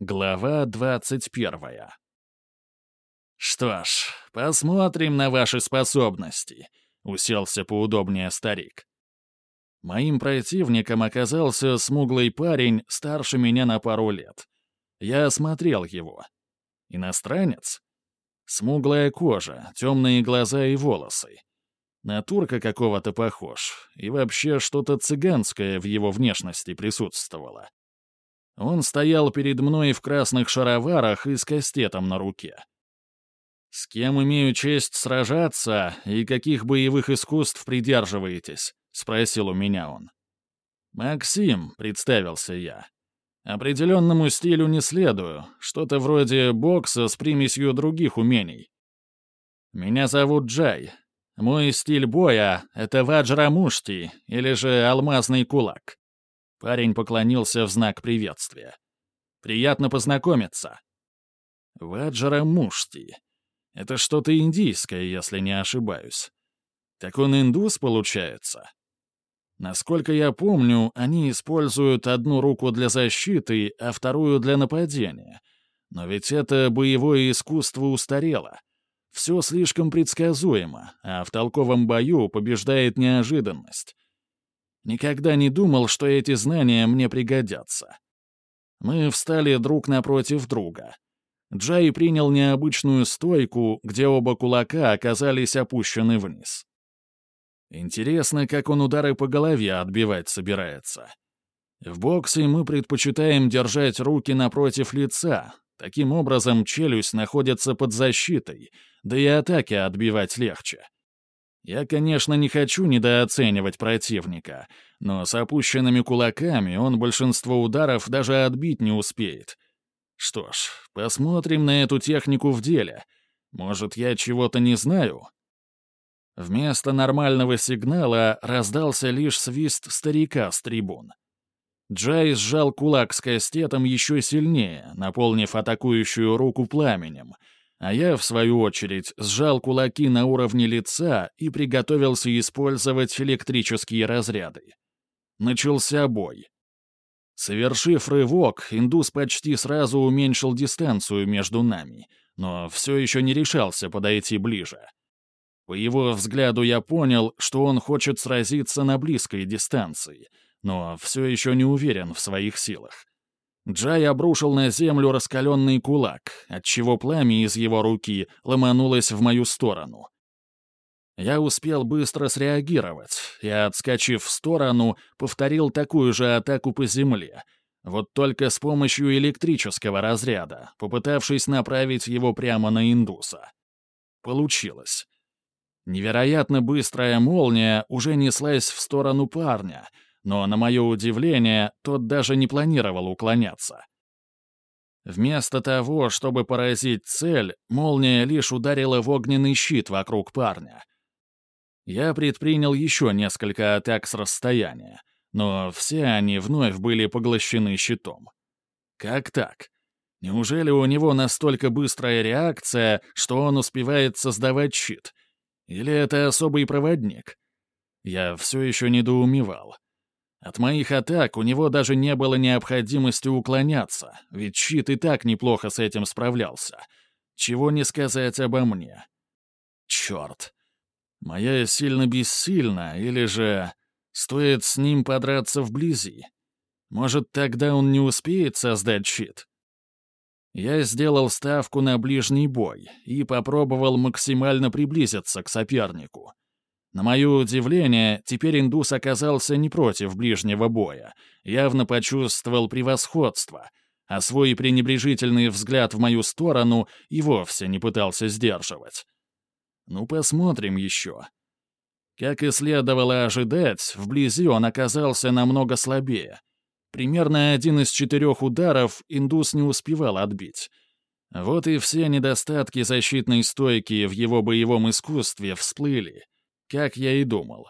Глава двадцать первая. «Что ж, посмотрим на ваши способности», — уселся поудобнее старик. Моим противником оказался смуглый парень, старше меня на пару лет. Я осмотрел его. Иностранец? Смуглая кожа, темные глаза и волосы. На турка какого-то похож, и вообще что-то цыганское в его внешности присутствовало. Он стоял перед мной в красных шароварах и с кастетом на руке. «С кем имею честь сражаться и каких боевых искусств придерживаетесь?» — спросил у меня он. «Максим», — представился я. «Определенному стилю не следую, что-то вроде бокса с примесью других умений. Меня зовут Джай. Мой стиль боя — это ваджрамушти, или же алмазный кулак. Парень поклонился в знак приветствия. «Приятно познакомиться». «Ваджара Мушти. Это что-то индийское, если не ошибаюсь. Так он индус, получается?» Насколько я помню, они используют одну руку для защиты, а вторую для нападения. Но ведь это боевое искусство устарело. Все слишком предсказуемо, а в толковом бою побеждает неожиданность. Никогда не думал, что эти знания мне пригодятся. Мы встали друг напротив друга. Джай принял необычную стойку, где оба кулака оказались опущены вниз. Интересно, как он удары по голове отбивать собирается. В боксе мы предпочитаем держать руки напротив лица. Таким образом, челюсть находится под защитой, да и атаки отбивать легче. Я, конечно, не хочу недооценивать противника, но с опущенными кулаками он большинство ударов даже отбить не успеет. Что ж, посмотрим на эту технику в деле. Может, я чего-то не знаю? Вместо нормального сигнала раздался лишь свист старика с трибун. Джай сжал кулак с кастетом еще сильнее, наполнив атакующую руку пламенем — а я, в свою очередь, сжал кулаки на уровне лица и приготовился использовать электрические разряды. Начался бой. Совершив рывок, индус почти сразу уменьшил дистанцию между нами, но все еще не решался подойти ближе. По его взгляду я понял, что он хочет сразиться на близкой дистанции, но все еще не уверен в своих силах. Джай обрушил на землю раскаленный кулак, отчего пламя из его руки ломанулось в мою сторону. Я успел быстро среагировать и, отскочив в сторону, повторил такую же атаку по земле, вот только с помощью электрического разряда, попытавшись направить его прямо на индуса. Получилось. Невероятно быстрая молния уже неслась в сторону парня — но, на мое удивление, тот даже не планировал уклоняться. Вместо того, чтобы поразить цель, молния лишь ударила в огненный щит вокруг парня. Я предпринял еще несколько атак с расстояния, но все они вновь были поглощены щитом. Как так? Неужели у него настолько быстрая реакция, что он успевает создавать щит? Или это особый проводник? Я все еще недоумевал. От моих атак у него даже не было необходимости уклоняться, ведь щит и так неплохо с этим справлялся. Чего не сказать обо мне. Черт. Моя сильно бессильна, или же стоит с ним подраться вблизи? Может, тогда он не успеет создать щит? Я сделал ставку на ближний бой и попробовал максимально приблизиться к сопернику. На мое удивление, теперь индус оказался не против ближнего боя, явно почувствовал превосходство, а свой пренебрежительный взгляд в мою сторону и вовсе не пытался сдерживать. Ну, посмотрим еще. Как и следовало ожидать, вблизи он оказался намного слабее. Примерно один из четырех ударов индус не успевал отбить. Вот и все недостатки защитной стойки в его боевом искусстве всплыли — как я и думал.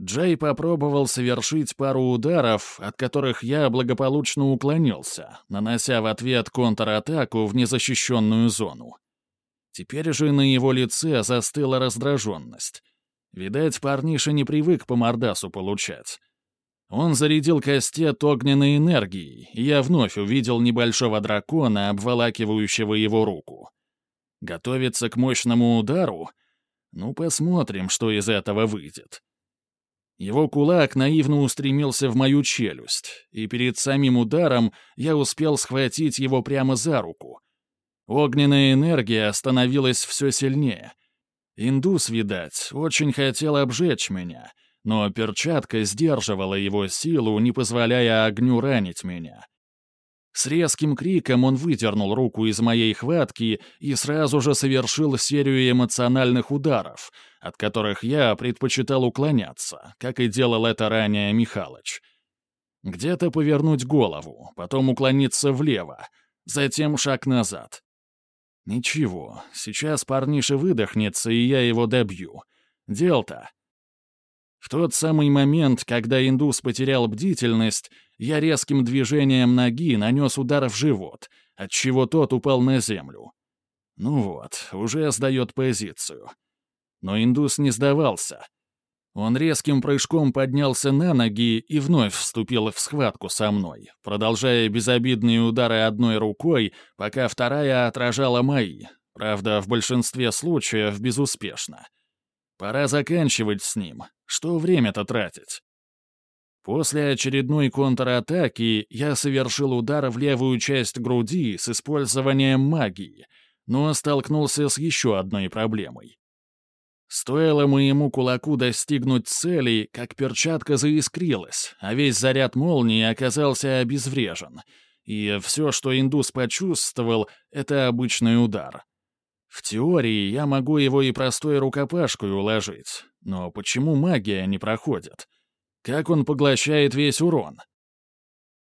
Джей попробовал совершить пару ударов, от которых я благополучно уклонился, нанося в ответ контратаку в незащищенную зону. Теперь же на его лице застыла раздраженность. Видать, парниша не привык по мордасу получать. Он зарядил кастет огненной энергией, и я вновь увидел небольшого дракона, обволакивающего его руку. Готовиться к мощному удару? Ну, посмотрим, что из этого выйдет. Его кулак наивно устремился в мою челюсть, и перед самим ударом я успел схватить его прямо за руку. Огненная энергия становилась все сильнее. Индус, видать, очень хотел обжечь меня, но перчатка сдерживала его силу, не позволяя огню ранить меня. С резким криком он выдернул руку из моей хватки и сразу же совершил серию эмоциональных ударов, от которых я предпочитал уклоняться, как и делал это ранее Михалыч. Где-то повернуть голову, потом уклониться влево, затем шаг назад. Ничего, сейчас парниша выдохнется, и я его добью. Дел-то. В тот самый момент, когда индус потерял бдительность, я резким движением ноги нанес удар в живот, отчего тот упал на землю. Ну вот, уже сдает позицию. Но индус не сдавался. Он резким прыжком поднялся на ноги и вновь вступил в схватку со мной, продолжая безобидные удары одной рукой, пока вторая отражала мои, правда, в большинстве случаев безуспешно. Пора заканчивать с ним. Что время-то тратить? После очередной контратаки я совершил удар в левую часть груди с использованием магии, но столкнулся с еще одной проблемой. Стоило моему кулаку достигнуть цели, как перчатка заискрилась, а весь заряд молнии оказался обезврежен. И все, что индус почувствовал, — это обычный удар. В теории я могу его и простой рукопашкой уложить, но почему магия не проходит? Как он поглощает весь урон?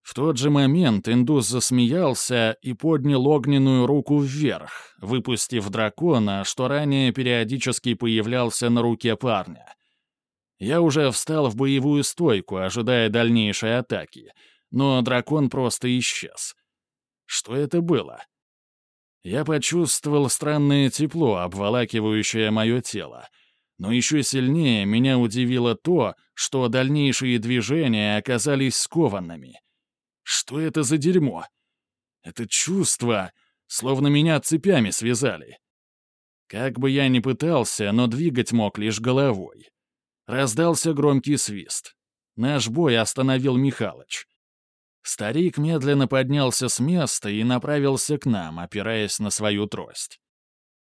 В тот же момент индус засмеялся и поднял огненную руку вверх, выпустив дракона, что ранее периодически появлялся на руке парня. Я уже встал в боевую стойку, ожидая дальнейшей атаки, но дракон просто исчез. Что это было? Я почувствовал странное тепло, обволакивающее мое тело. Но еще сильнее меня удивило то, что дальнейшие движения оказались скованными. Что это за дерьмо? Это чувство, словно меня цепями связали. Как бы я ни пытался, но двигать мог лишь головой. Раздался громкий свист. Наш бой остановил Михалыч. Старик медленно поднялся с места и направился к нам, опираясь на свою трость.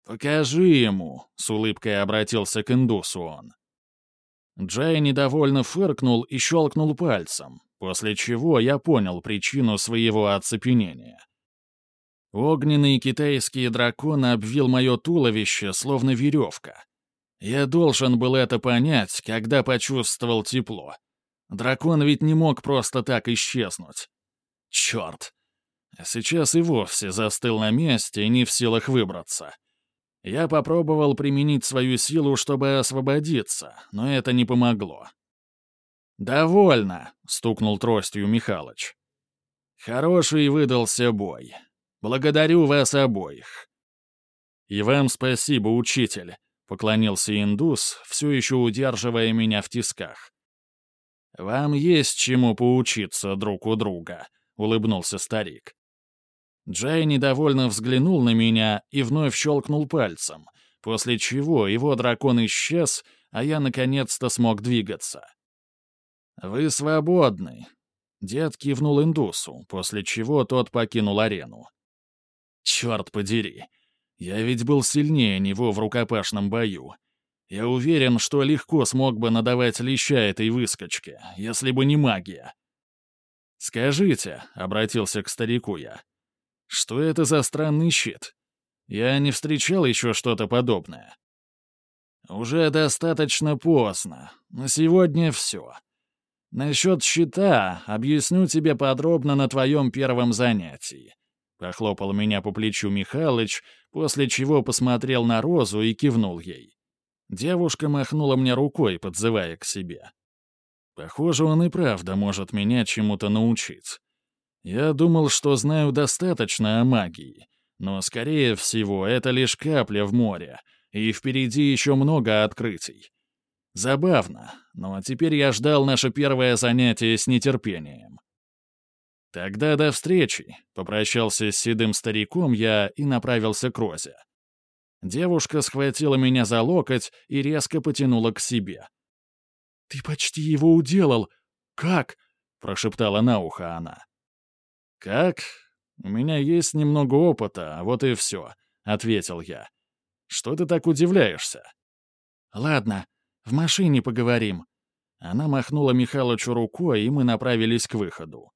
«Покажи ему», — с улыбкой обратился к индусу он. Джай недовольно фыркнул и щелкнул пальцем, после чего я понял причину своего оцепенения. Огненный китайский дракон обвил мое туловище, словно веревка. Я должен был это понять, когда почувствовал тепло. Дракон ведь не мог просто так исчезнуть. Черт. Сейчас и вовсе застыл на месте, не в силах выбраться. Я попробовал применить свою силу, чтобы освободиться, но это не помогло. «Довольно», — стукнул тростью Михалыч. «Хороший выдался бой. Благодарю вас обоих». «И вам спасибо, учитель», — поклонился индус, все еще удерживая меня в тисках. «Вам есть чему поучиться друг у друга», — улыбнулся старик. Джай недовольно взглянул на меня и вновь щелкнул пальцем, после чего его дракон исчез, а я наконец-то смог двигаться. «Вы свободны», — дед кивнул индусу, после чего тот покинул арену. «Черт подери, я ведь был сильнее него в рукопашном бою, я уверен, что легко смог бы надавать леща этой выскочке, если бы не магия. «Скажите», — обратился к старику я, — «что это за странный щит? Я не встречал еще что-то подобное». «Уже достаточно поздно. На сегодня все. Насчет щита объясню тебе подробно на твоем первом занятии». Похлопал меня по плечу Михалыч, после чего посмотрел на Розу и кивнул ей. Девушка махнула мне рукой, подзывая к себе. Похоже, он и правда может меня чему-то научить. Я думал, что знаю достаточно о магии, но, скорее всего, это лишь капля в море, и впереди еще много открытий. Забавно, но теперь я ждал наше первое занятие с нетерпением. «Тогда до встречи», — попрощался с седым стариком я и направился к Розе. Девушка схватила меня за локоть и резко потянула к себе. «Ты почти его уделал! Как?» — прошептала на ухо она. «Как? У меня есть немного опыта, вот и все», — ответил я. «Что ты так удивляешься?» «Ладно, в машине поговорим». Она махнула Михалычу рукой, и мы направились к выходу.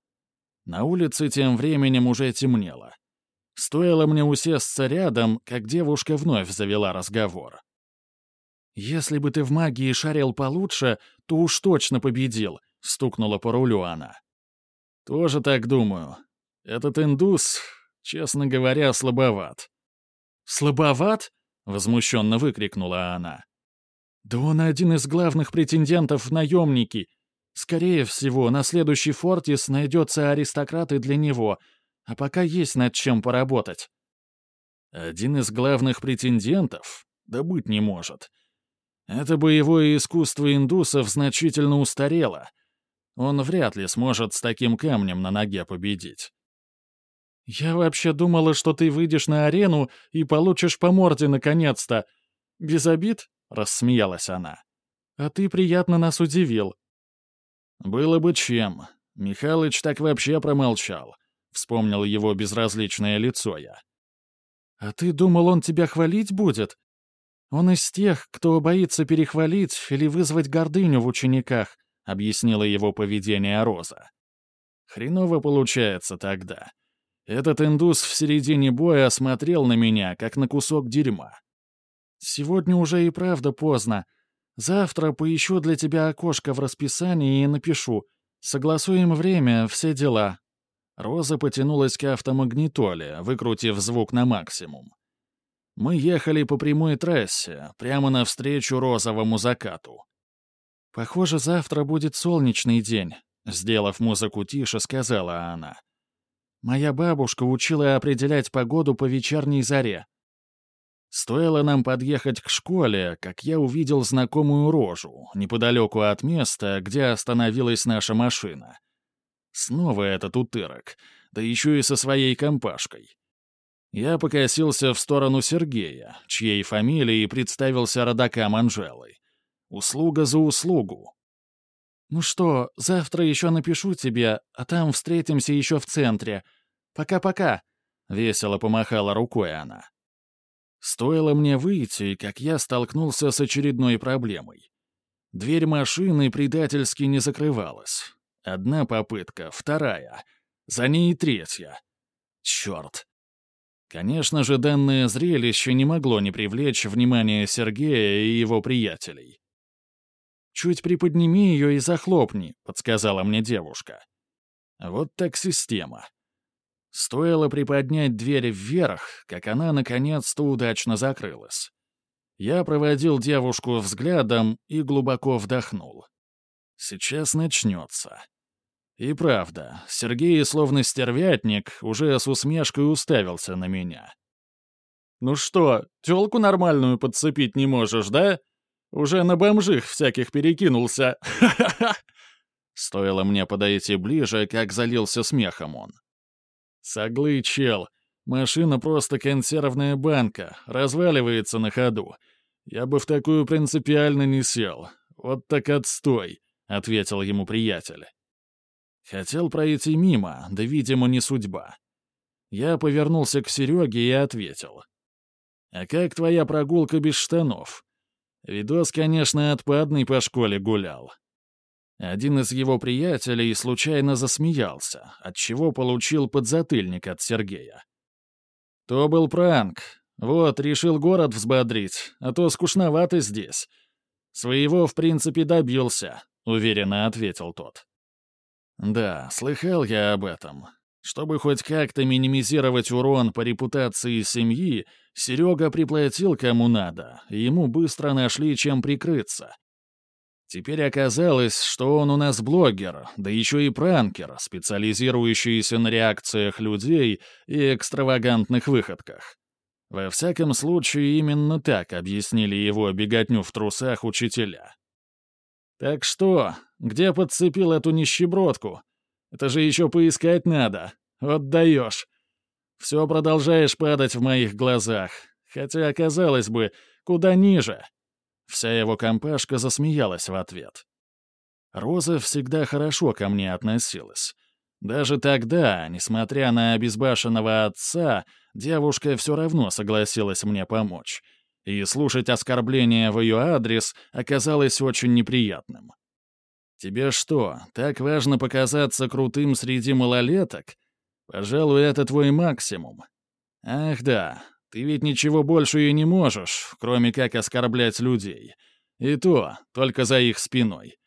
На улице тем временем уже темнело. Стоило мне усесться рядом, как девушка вновь завела разговор. «Если бы ты в магии шарил получше, то уж точно победил», — стукнула по рулю она. «Тоже так думаю. Этот индус, честно говоря, слабоват». «Слабоват?» — возмущенно выкрикнула она. «Да он один из главных претендентов в наемники. Скорее всего, на следующий Фортис найдется аристократ и для него, а пока есть над чем поработать. Один из главных претендентов? Да быть не может. Это боевое искусство индусов значительно устарело. Он вряд ли сможет с таким камнем на ноге победить. «Я вообще думала, что ты выйдешь на арену и получишь по морде наконец-то. Без обид?» — рассмеялась она. «А ты приятно нас удивил». «Было бы чем. Михалыч так вообще промолчал. Вспомнил его безразличное лицо я. «А ты думал, он тебя хвалить будет? Он из тех, кто боится перехвалить или вызвать гордыню в учениках», объяснила его поведение Роза. «Хреново получается тогда. Этот индус в середине боя смотрел на меня, как на кусок дерьма. Сегодня уже и правда поздно. Завтра поищу для тебя окошко в расписании и напишу. Согласуем время, все дела. Роза потянулась к автомагнитоле, выкрутив звук на максимум. Мы ехали по прямой трассе, прямо навстречу розовому закату. «Похоже, завтра будет солнечный день», — сделав музыку тише, сказала она. «Моя бабушка учила определять погоду по вечерней заре». Стоило нам подъехать к школе, как я увидел знакомую рожу, неподалеку от места, где остановилась наша машина. Снова этот утырок, да еще и со своей компашкой. Я покосился в сторону Сергея, чьей фамилией представился родакам Анжелы. Услуга за услугу. «Ну что, завтра еще напишу тебе, а там встретимся еще в центре. Пока-пока», — весело помахала рукой она. Стоило мне выйти, как я столкнулся с очередной проблемой. Дверь машины предательски не закрывалась. Одна попытка, вторая. За ней третья. Черт. Конечно же, данное зрелище не могло не привлечь внимание Сергея и его приятелей. «Чуть приподними ее и захлопни», — подсказала мне девушка. Вот так система. Стоило приподнять дверь вверх, как она наконец-то удачно закрылась. Я проводил девушку взглядом и глубоко вдохнул. Сейчас начнется. И правда, Сергей, словно стервятник, уже с усмешкой уставился на меня. «Ну что, тёлку нормальную подцепить не можешь, да? Уже на бомжих всяких перекинулся. Ха-ха-ха!» Стоило мне подойти ближе, как залился смехом он. «Соглый чел. Машина просто консервная банка, разваливается на ходу. Я бы в такую принципиально не сел. Вот так отстой», — ответил ему приятель. Хотел пройти мимо, да, видимо, не судьба. Я повернулся к Сереге и ответил. «А как твоя прогулка без штанов?» Видос, конечно, отпадный по школе гулял. Один из его приятелей случайно засмеялся, отчего получил подзатыльник от Сергея. То был пранк. Вот, решил город взбодрить, а то скучновато здесь. Своего, в принципе, добился, уверенно ответил тот. Да, слыхал я об этом. Чтобы хоть как-то минимизировать урон по репутации семьи, Серега приплатил кому надо, ему быстро нашли чем прикрыться. Теперь оказалось, что он у нас блогер, да еще и пранкер, специализирующийся на реакциях людей и экстравагантных выходках. Во всяком случае, именно так объяснили его беготню в трусах учителя. Так что, где подцепил эту нищебродку? Это же еще поискать надо. Вот даешь. Все продолжаешь падать в моих глазах. Хотя, казалось бы, куда ниже. Вся его компашка засмеялась в ответ. Роза всегда хорошо ко мне относилась. Даже тогда, несмотря на обезбашенного отца, девушка все равно согласилась мне помочь — и слушать оскорбления в ее адрес оказалось очень неприятным. «Тебе что, так важно показаться крутым среди малолеток? Пожалуй, это твой максимум. Ах да, ты ведь ничего больше и не можешь, кроме как оскорблять людей. И то, только за их спиной.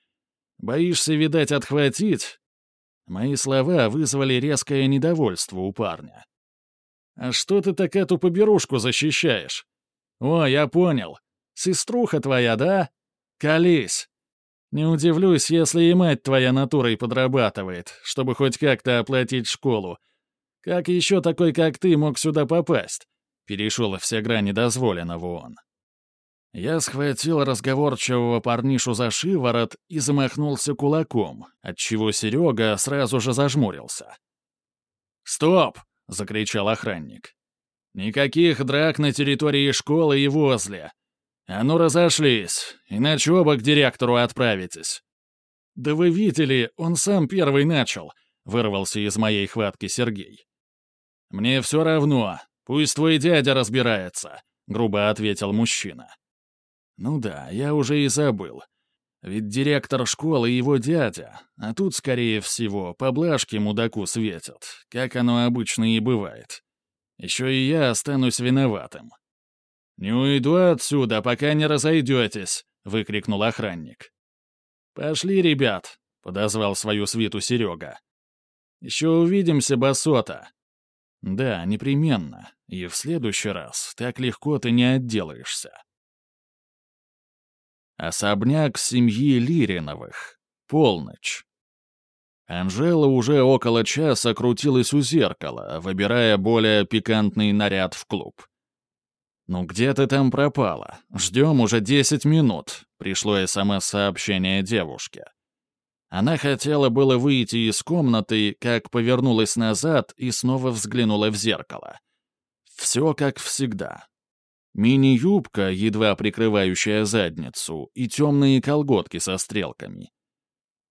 Боишься, видать, отхватить?» Мои слова вызвали резкое недовольство у парня. «А что ты так эту поберушку защищаешь? «О, я понял. Сеструха твоя, да? Колись. Не удивлюсь, если и мать твоя натурой подрабатывает, чтобы хоть как-то оплатить школу. Как еще такой, как ты, мог сюда попасть?» Перешел все грани дозволенного он. Я схватил разговорчивого парнишу за шиворот и замахнулся кулаком, отчего Серега сразу же зажмурился. «Стоп!» — закричал охранник. Никаких драк на территории школы и возле. А ну разошлись, иначе оба к директору отправитесь. Да вы видели, он сам первый начал, вырвался из моей хватки Сергей. Мне все равно, пусть твой дядя разбирается, грубо ответил мужчина. Ну да, я уже и забыл. Ведь директор школы его дядя, а тут, скорее всего, поблажки мудаку светят, как оно обычно и бывает. Еще и я останусь виноватым. «Не уйду отсюда, пока не разойдетесь», — выкрикнул охранник. «Пошли, ребят», — подозвал свою свиту Серега. «Еще увидимся, басота». «Да, непременно, и в следующий раз так легко ты не отделаешься». Особняк семьи Лириновых. Полночь. Анжела уже около часа крутилась у зеркала, выбирая более пикантный наряд в клуб. «Ну где ты там пропала? Ждем уже десять минут», — пришло СМС-сообщение девушке. Она хотела было выйти из комнаты, как повернулась назад и снова взглянула в зеркало. Все как всегда. Мини-юбка, едва прикрывающая задницу, и темные колготки со стрелками.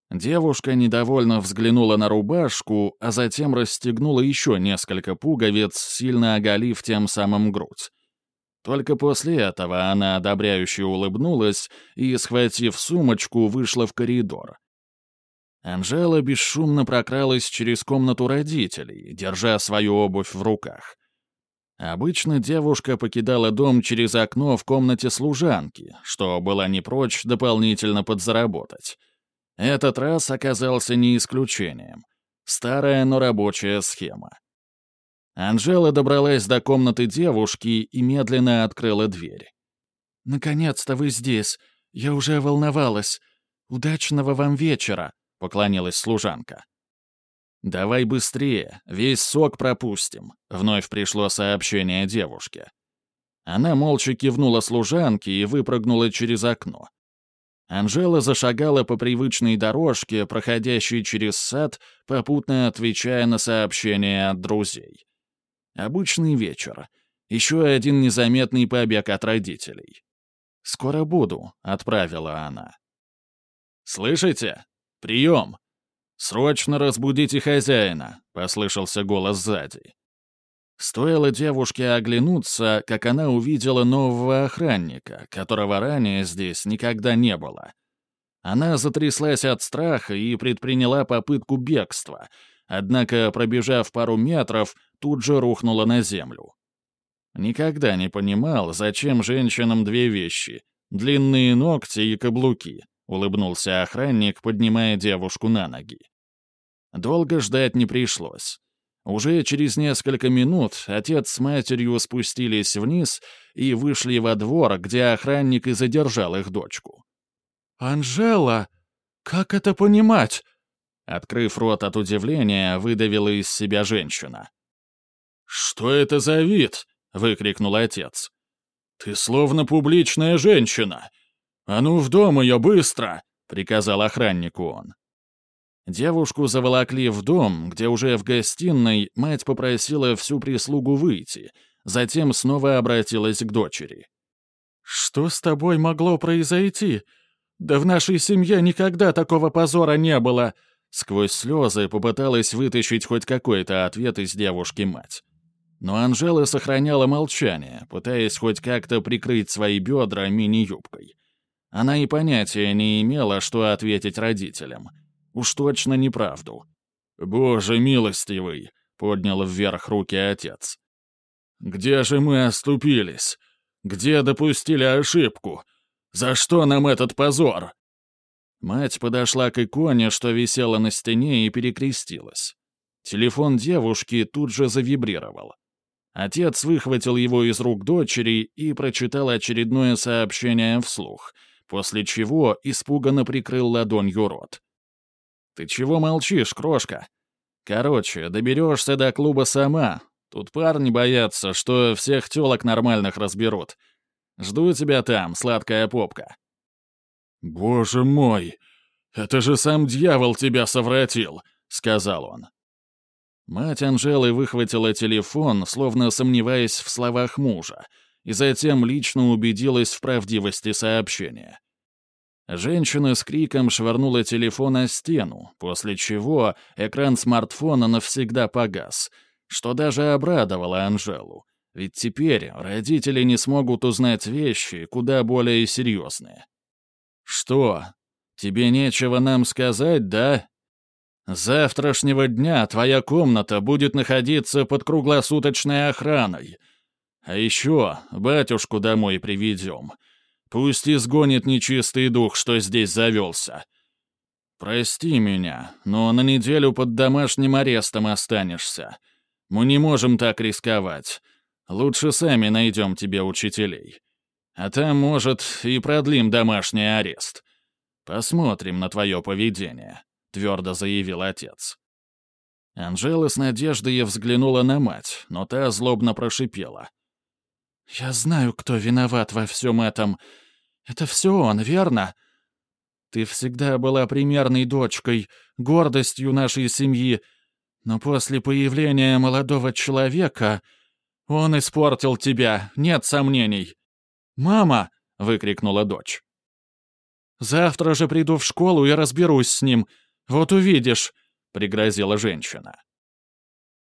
Девушка недовольно взглянула на рубашку, а затем расстегнула еще несколько пуговиц, сильно оголив тем самым грудь. Только после этого она одобряюще улыбнулась и, схватив сумочку, вышла в коридор. Анжела бесшумно прокралась через комнату родителей, держа свою обувь в руках. Обычно девушка покидала дом через окно в комнате служанки, что была не прочь дополнительно подзаработать. Этот раз оказался не исключением. Старая, но рабочая схема. Анжела добралась до комнаты девушки и медленно открыла дверь. «Наконец-то вы здесь. Я уже волновалась. Удачного вам вечера», — поклонилась служанка. «Давай быстрее, весь сок пропустим», — вновь пришло сообщение девушке. Она молча кивнула служанке и выпрыгнула через окно. Анжела зашагала по привычной дорожке, проходящей через сад, попутно отвечая на сообщения от друзей. Обычный вечер. Еще один незаметный побег от родителей. «Скоро буду», — отправила она. «Слышите? Прием! Срочно разбудите хозяина», — послышался голос сзади. Стоило девушке оглянуться, как она увидела нового охранника, которого ранее здесь никогда не было. Она затряслась от страха и предприняла попытку бегства, однако, пробежав пару метров, тут же рухнула на землю. Никогда не понимал, зачем женщинам две вещи — длинные ногти и каблуки, — улыбнулся охранник, поднимая девушку на ноги. Долго ждать не пришлось. Уже через несколько минут отец с матерью спустились вниз и вышли во двор, где охранник и задержал их дочку. «Анжела! Как это понимать?» Открыв рот от удивления, выдавила из себя женщина. «Что это за вид?» — выкрикнул отец. «Ты словно публичная женщина! А ну в дом ее быстро!» приказал охраннику он. Девушку заволокли в дом, где уже в гостиной мать попросила всю прислугу выйти, затем снова обратилась к дочери. «Что с тобой могло произойти? Да в нашей семье никогда такого позора не было!» Сквозь слезы попыталась вытащить хоть какой-то ответ из девушки мать. Но Анжела сохраняла молчание, пытаясь хоть как-то прикрыть свои бедра мини-юбкой. Она и понятия не имела, что ответить родителям. Уж точно неправду. «Боже милостивый!» — поднял вверх руки отец. «Где же мы оступились? Где допустили ошибку? За что нам этот позор?» Мать подошла к иконе, что висела на стене, и перекрестилась. Телефон девушки тут же завибрировал. Отец выхватил его из рук дочери и прочитал очередное сообщение вслух, после чего испуганно прикрыл ладонью рот. «Ты чего молчишь, крошка? Короче, доберешься до клуба сама. Тут парни боятся, что всех телок нормальных разберут. Жду тебя там, сладкая попка». «Боже мой! Это же сам дьявол тебя совратил!» — сказал он. Мать Анжелы выхватила телефон, словно сомневаясь в словах мужа, и затем лично убедилась в правдивости сообщения. Женщина с криком швырнула телефон о стену, после чего экран смартфона навсегда погас, что даже обрадовало Анжелу, ведь теперь родители не смогут узнать вещи куда более серьезные. «Что? Тебе нечего нам сказать, да?» «С завтрашнего дня твоя комната будет находиться под круглосуточной охраной. А еще батюшку домой приведем. Пусть изгонит нечистый дух, что здесь завелся. Прости меня, но на неделю под домашним арестом останешься. Мы не можем так рисковать. Лучше сами найдем тебе учителей. А там, может, и продлим домашний арест. Посмотрим на твое поведение», — твердо заявил отец. Анжела с надеждой взглянула на мать, но та злобно прошипела. «Я знаю, кто виноват во всем этом. Это все он, верно? Ты всегда была примерной дочкой, гордостью нашей семьи, но после появления молодого человека он испортил тебя, нет сомнений. «Мама!» — выкрикнула дочь. «Завтра же приду в школу и разберусь с ним. Вот увидишь», — пригрозила женщина.